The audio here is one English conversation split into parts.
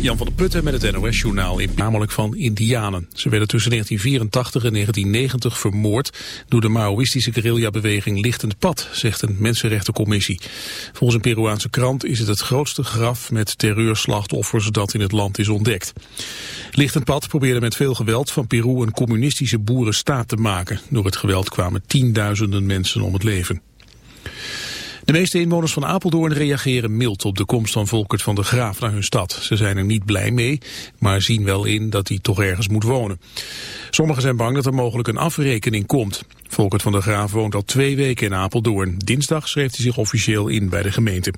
Jan van der Putten met het NOS-journaal, namelijk van Indianen. Ze werden tussen 1984 en 1990 vermoord door de Maoïstische guerrillabeweging Lichtend Pad, zegt een mensenrechtencommissie. Volgens een Peruaanse krant is het het grootste graf met terreurslachtoffers dat in het land is ontdekt. Lichtend Pad probeerde met veel geweld van Peru een communistische boerenstaat te maken. Door het geweld kwamen tienduizenden mensen om het leven. De meeste inwoners van Apeldoorn reageren mild op de komst van Volkert van der Graaf naar hun stad. Ze zijn er niet blij mee, maar zien wel in dat hij toch ergens moet wonen. Sommigen zijn bang dat er mogelijk een afrekening komt. Volkert van der Graaf woont al twee weken in Apeldoorn. Dinsdag schreef hij zich officieel in bij de gemeente.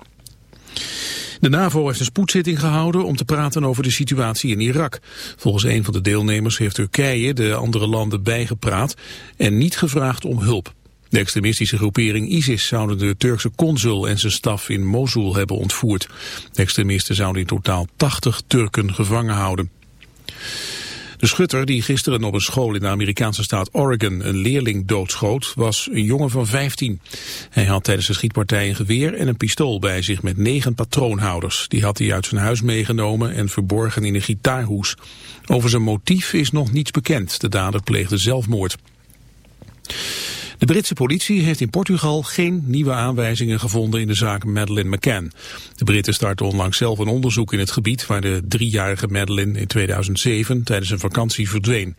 De NAVO heeft een spoedzitting gehouden om te praten over de situatie in Irak. Volgens een van de deelnemers heeft Turkije de andere landen bijgepraat en niet gevraagd om hulp. De extremistische groepering ISIS zouden de Turkse consul en zijn staf in Mosul hebben ontvoerd. De extremisten zouden in totaal 80 Turken gevangen houden. De schutter die gisteren op een school in de Amerikaanse staat Oregon een leerling doodschoot was een jongen van 15. Hij had tijdens de schietpartij een geweer en een pistool bij zich met negen patroonhouders. Die had hij uit zijn huis meegenomen en verborgen in een gitaarhoes. Over zijn motief is nog niets bekend. De dader pleegde zelfmoord. De Britse politie heeft in Portugal geen nieuwe aanwijzingen gevonden in de zaak Madeleine McCann. De Britten starten onlangs zelf een onderzoek in het gebied waar de driejarige Madeleine in 2007 tijdens een vakantie verdween.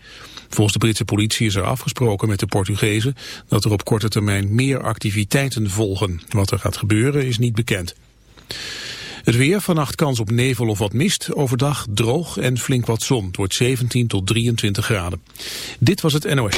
Volgens de Britse politie is er afgesproken met de Portugezen dat er op korte termijn meer activiteiten volgen. Wat er gaat gebeuren is niet bekend. Het weer, vannacht kans op nevel of wat mist. Overdag droog en flink wat zon. Het wordt 17 tot 23 graden. Dit was het NOS.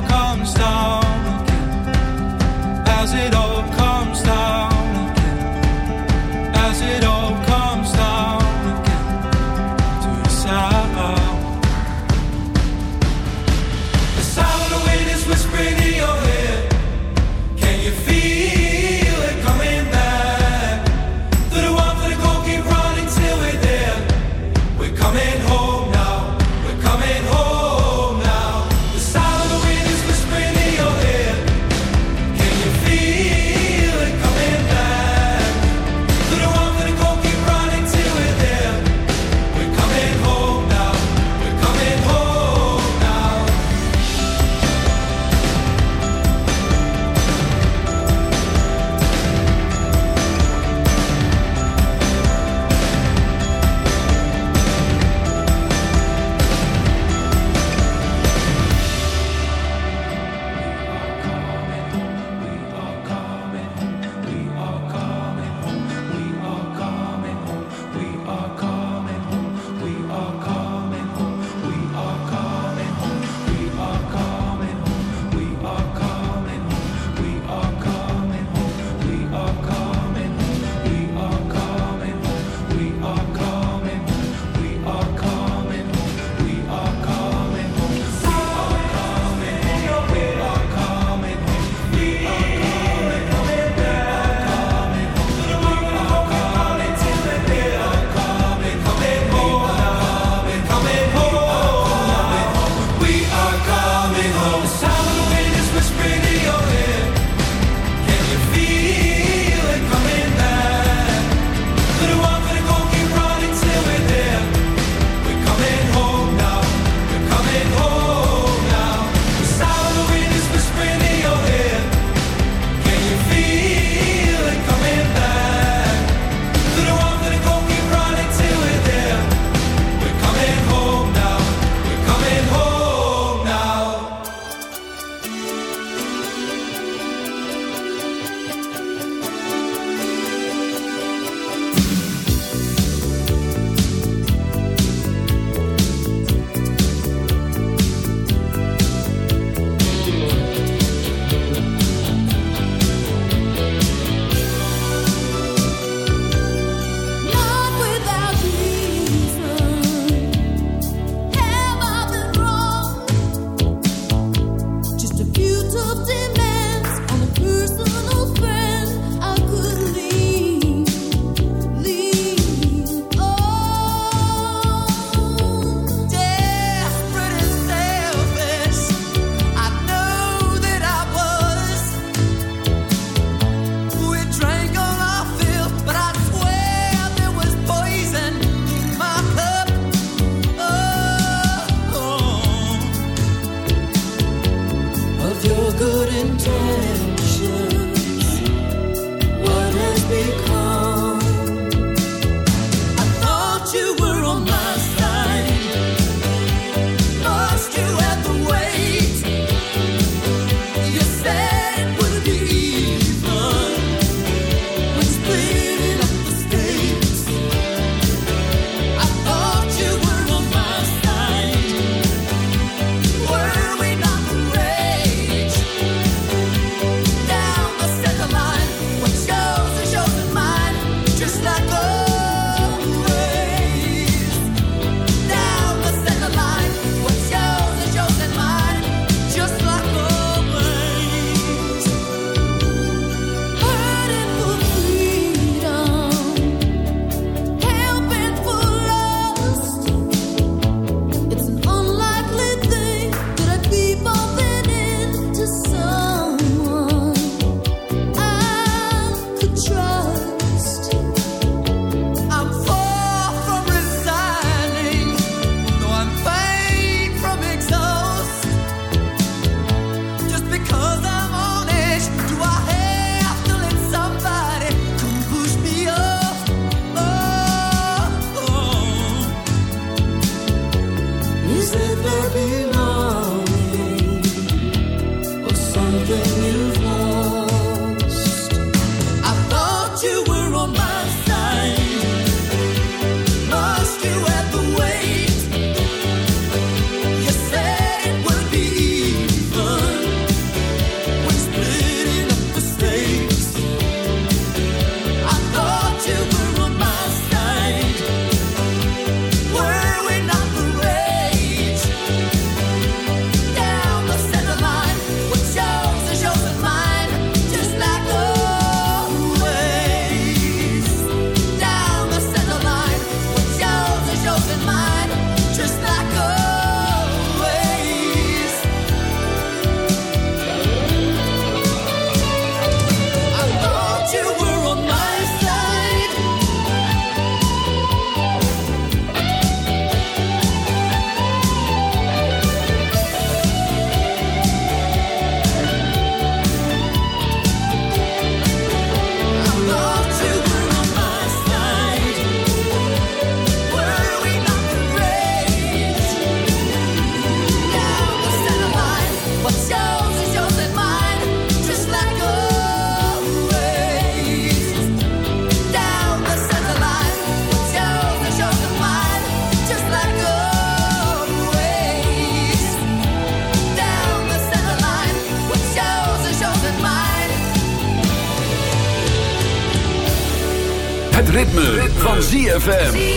ZFM.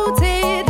floated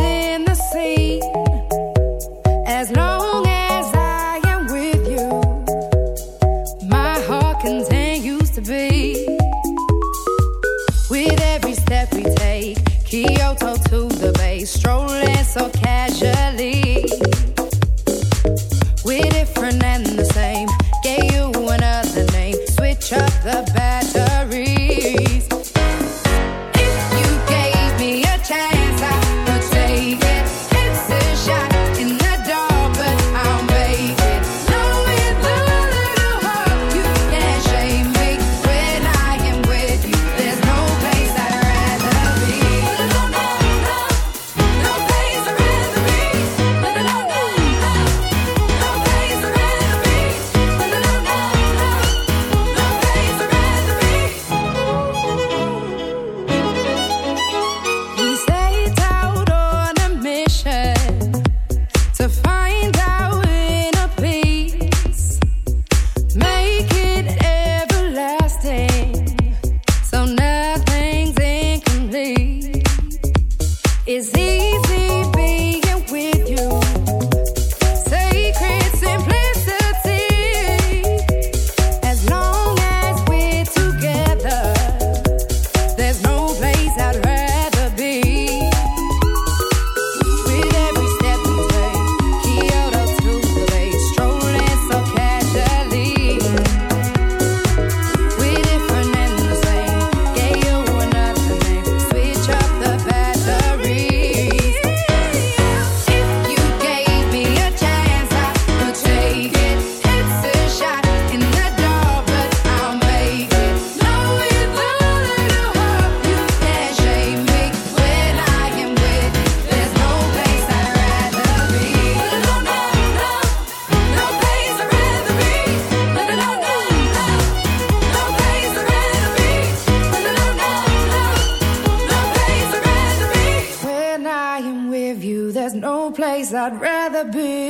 I'd rather be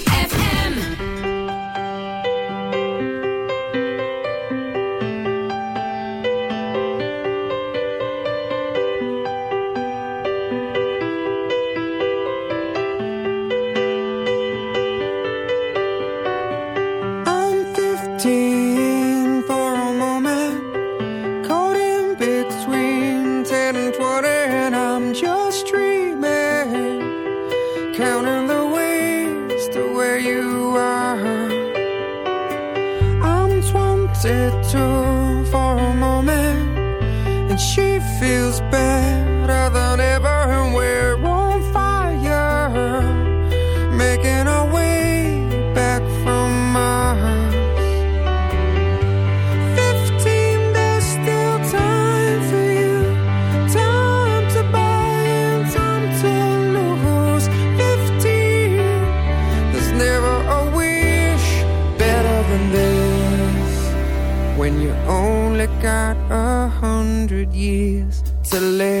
where you are. I'm wanted to for a moment, and she feels bad. to live.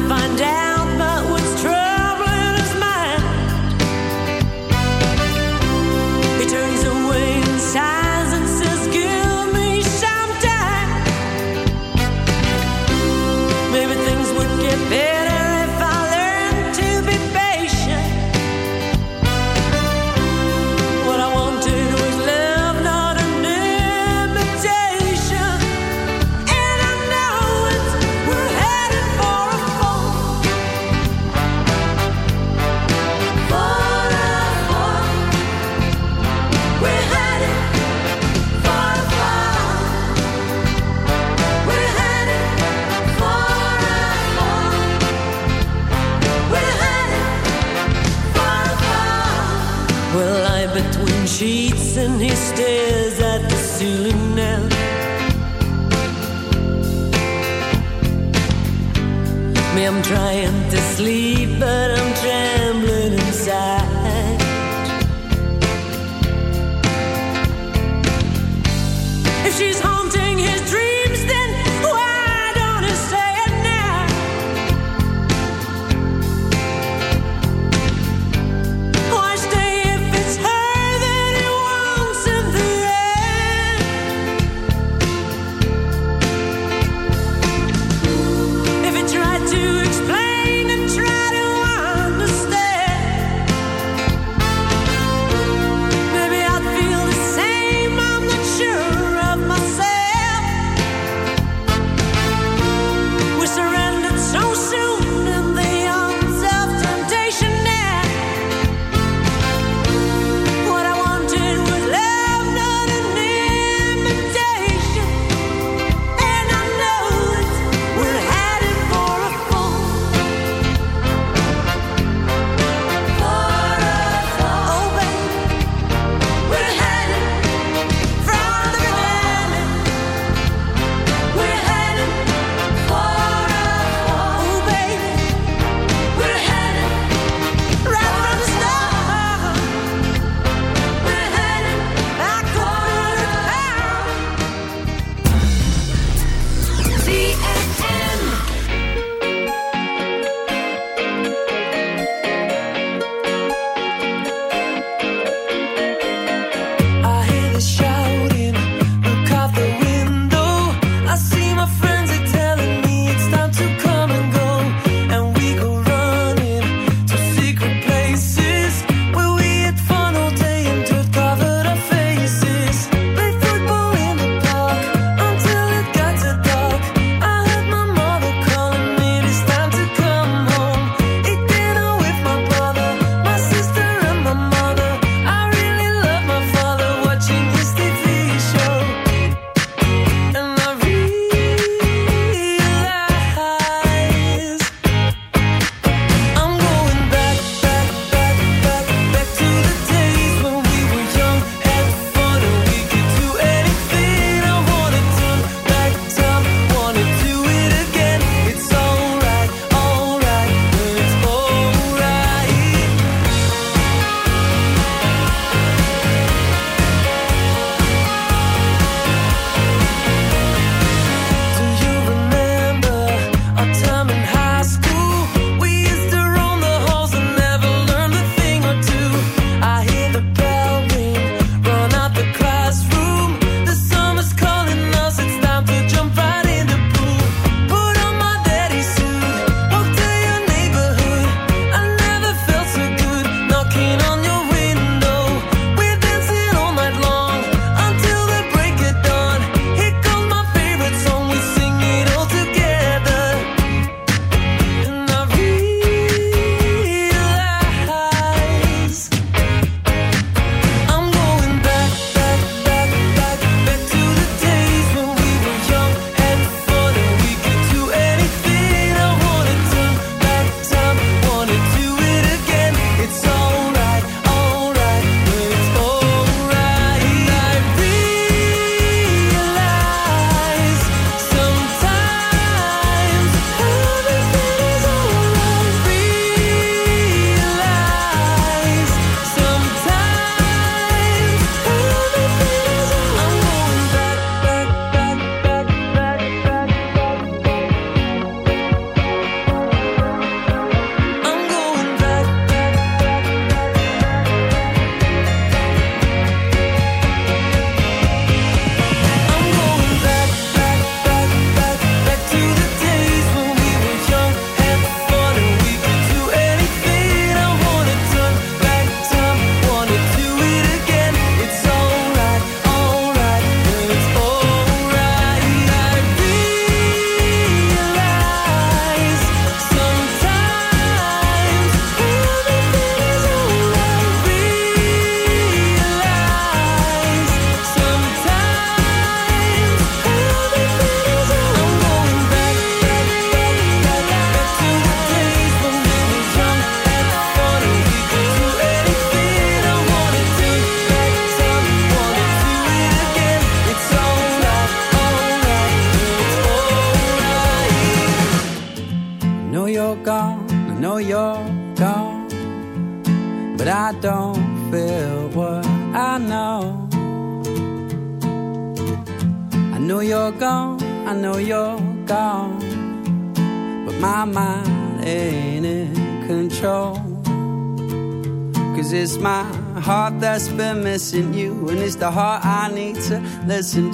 and he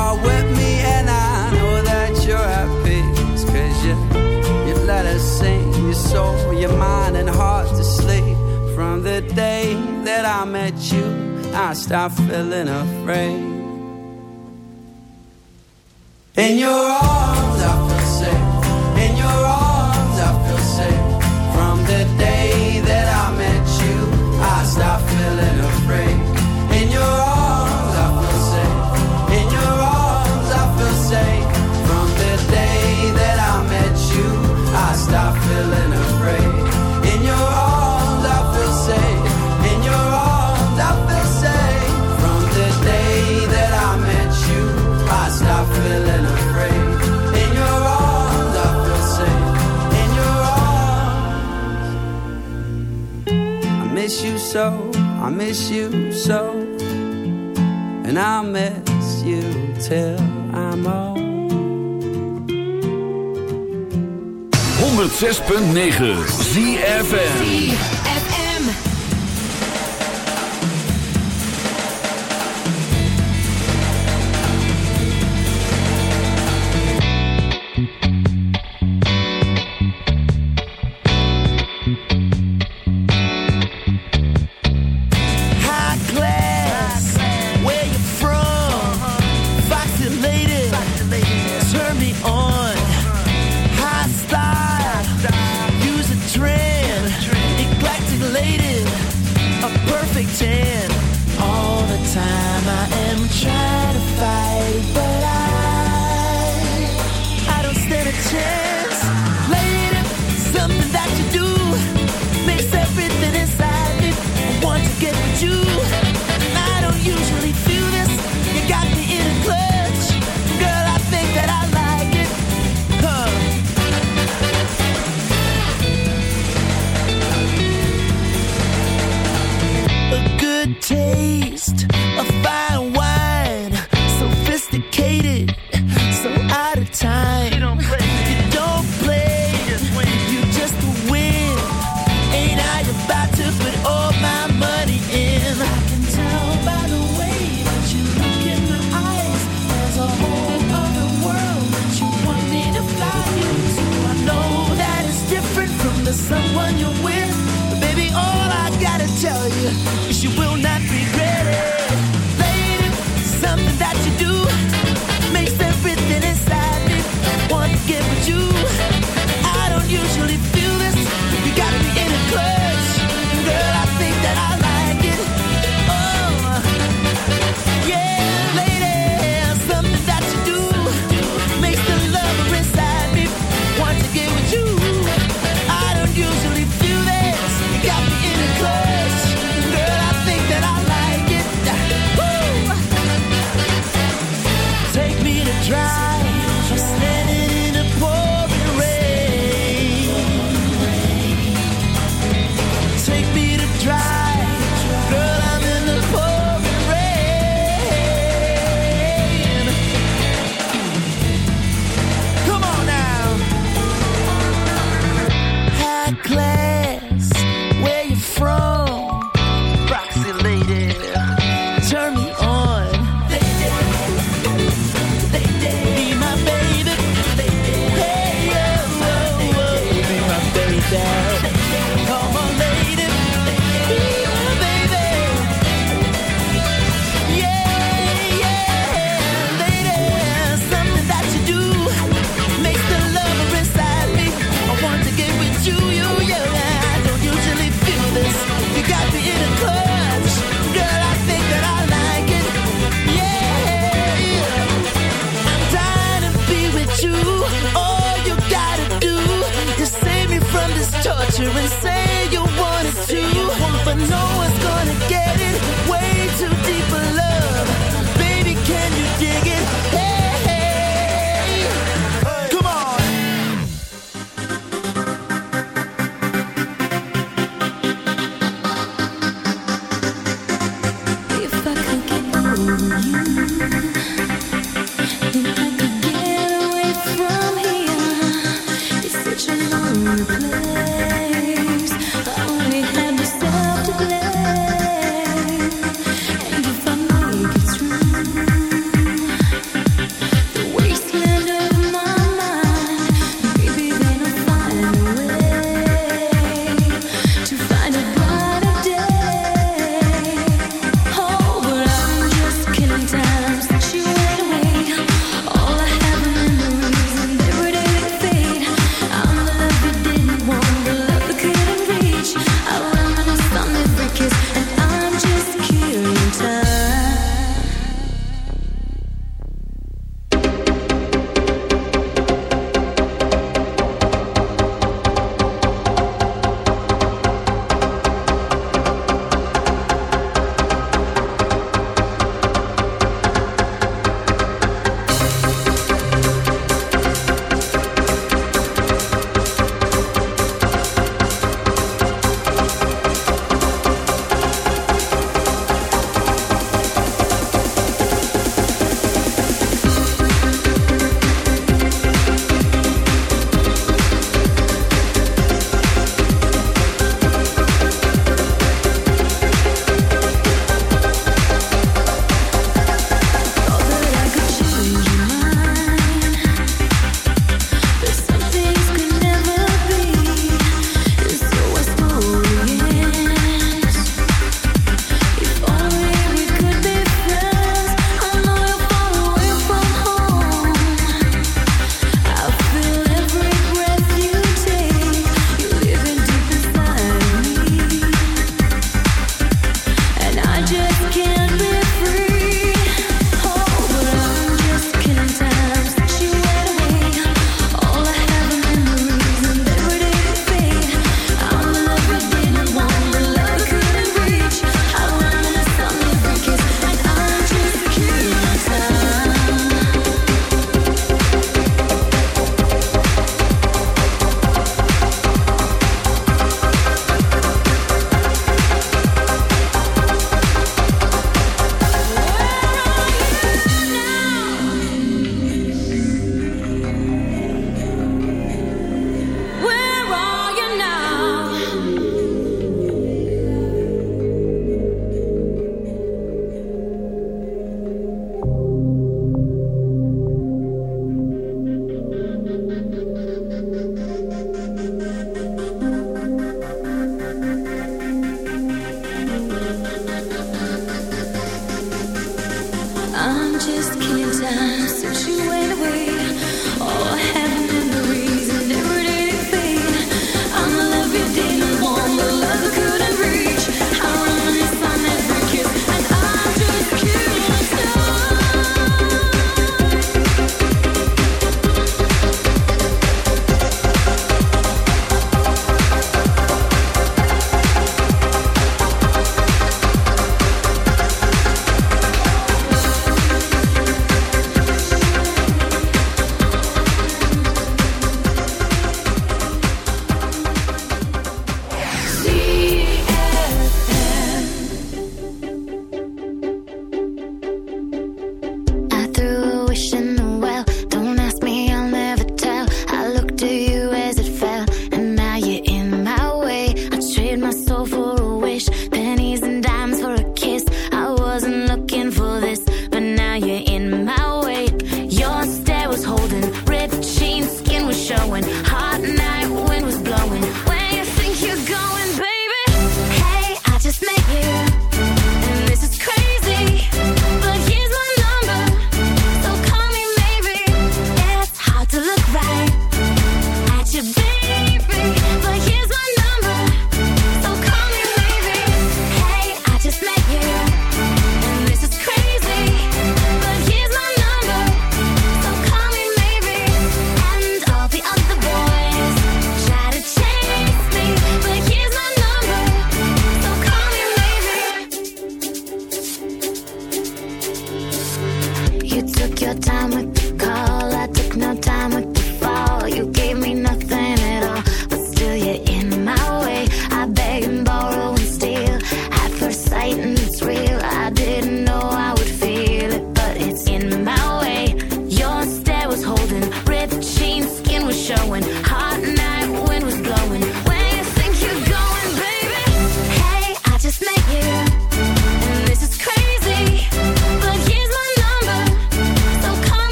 Are with me, and I know that you're peace. Cause you, you let us sing your soul, your mind, and heart to sleep. From the day that I met you, I stopped feeling afraid. In your arms, I miss you so. And I'll miss you till I'm old. 106.9 ZFM.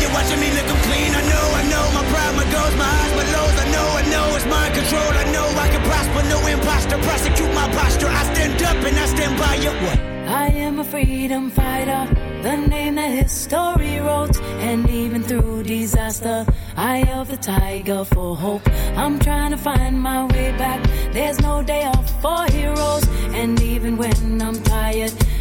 you're watching me lick 'em clean. I know, I know, my pride, my goals, my highs, my lows. I know, I know, it's mind control. I know I can prosper, no imposter. Prosecute my posture. I stand up and I stand by you. What? I am a freedom fighter, the name that history wrote. And even through disaster, eye of the tiger for hope. I'm trying to find my way back. There's no day off for heroes. And even when I'm tired,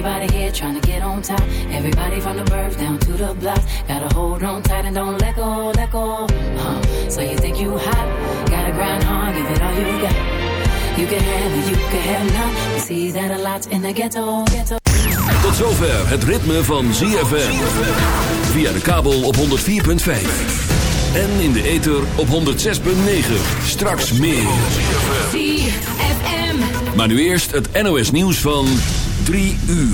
Everybody here trying to get on top. Everybody from the birth down to the block. Gotta hold on tight and don't let go, let go. Uh, so you think you hot? Gotta grind hard, give it all you got. You can have it, you can have none. We see that a lot in the ghetto, ghetto. Tot zover het ritme van ZFM. Via de kabel op 104.5. En in de ether op 106.9. Straks meer. ZFM. Maar nu eerst het NOS nieuws van 3 uur.